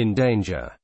in danger.